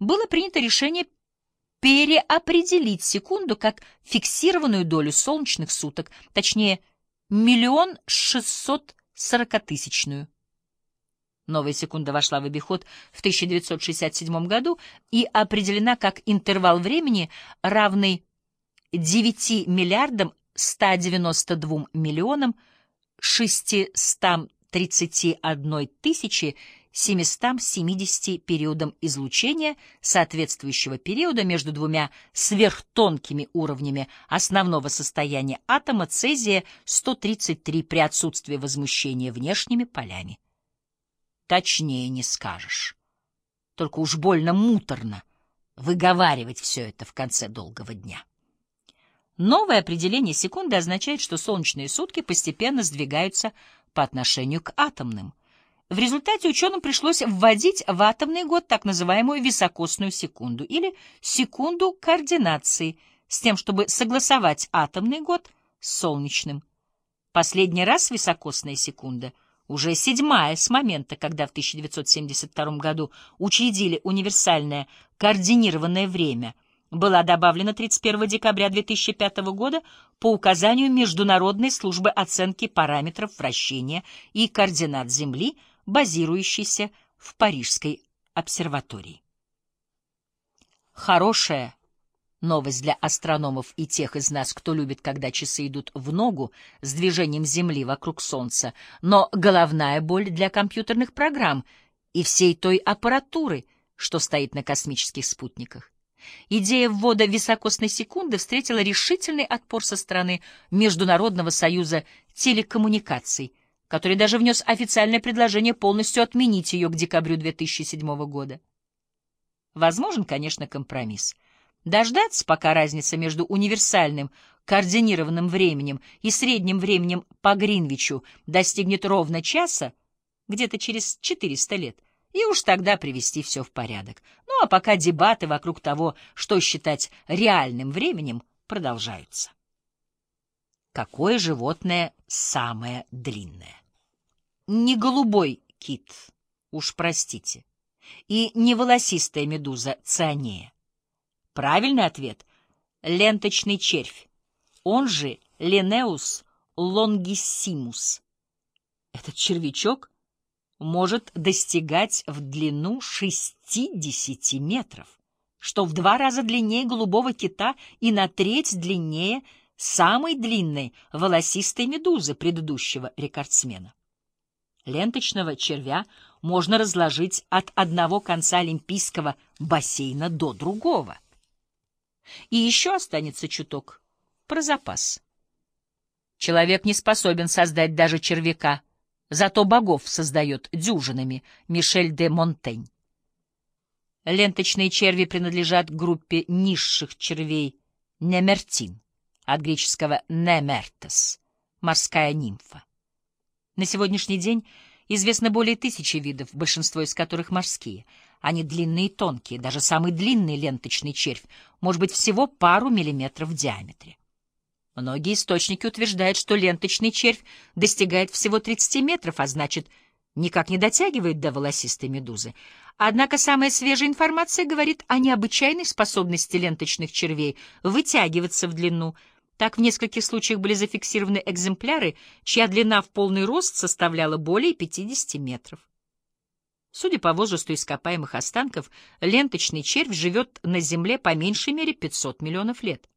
было принято решение переопределить секунду как фиксированную долю солнечных суток, точнее, миллион шестьсот сорокатысячную. Новая секунда вошла в обиход в 1967 году и определена как интервал времени, равный 9 миллиардам 192 миллионам 631 тысячи 770 периодам излучения, соответствующего периода между двумя сверхтонкими уровнями основного состояния атома цезия-133 при отсутствии возмущения внешними полями. Точнее не скажешь. Только уж больно муторно выговаривать все это в конце долгого дня. Новое определение секунды означает, что солнечные сутки постепенно сдвигаются по отношению к атомным. В результате ученым пришлось вводить в атомный год так называемую високосную секунду или секунду координации с тем, чтобы согласовать атомный год с солнечным. Последний раз високосная секунда — уже седьмая с момента, когда в 1972 году учредили универсальное координированное время, была добавлена 31 декабря 2005 года по указанию Международной службы оценки параметров вращения и координат Земли, базирующейся в Парижской обсерватории. Хорошая Новость для астрономов и тех из нас, кто любит, когда часы идут в ногу с движением Земли вокруг Солнца, но головная боль для компьютерных программ и всей той аппаратуры, что стоит на космических спутниках. Идея ввода високосной секунды встретила решительный отпор со стороны Международного союза телекоммуникаций, который даже внес официальное предложение полностью отменить ее к декабрю 2007 года. Возможен, конечно, компромисс — Дождаться, пока разница между универсальным координированным временем и средним временем по Гринвичу достигнет ровно часа, где-то через 400 лет, и уж тогда привести все в порядок. Ну а пока дебаты вокруг того, что считать реальным временем, продолжаются. Какое животное самое длинное? Не голубой кит, уж простите, и не волосистая медуза цианея. Правильный ответ — ленточный червь, он же Ленеус лонгиссимус. Этот червячок может достигать в длину 60 метров, что в два раза длиннее голубого кита и на треть длиннее самой длинной волосистой медузы предыдущего рекордсмена. Ленточного червя можно разложить от одного конца олимпийского бассейна до другого — и еще останется чуток про запас. Человек не способен создать даже червяка, зато богов создает дюжинами Мишель де Монтень. Ленточные черви принадлежат группе низших червей немертин, от греческого немертес — морская нимфа. На сегодняшний день известно более тысячи видов, большинство из которых морские — они длинные и тонкие, даже самый длинный ленточный червь может быть всего пару миллиметров в диаметре. Многие источники утверждают, что ленточный червь достигает всего 30 метров, а значит, никак не дотягивает до волосистой медузы. Однако самая свежая информация говорит о необычайной способности ленточных червей вытягиваться в длину. Так в нескольких случаях были зафиксированы экземпляры, чья длина в полный рост составляла более 50 метров. Судя по возрасту ископаемых останков, ленточный червь живет на Земле по меньшей мере 500 миллионов лет.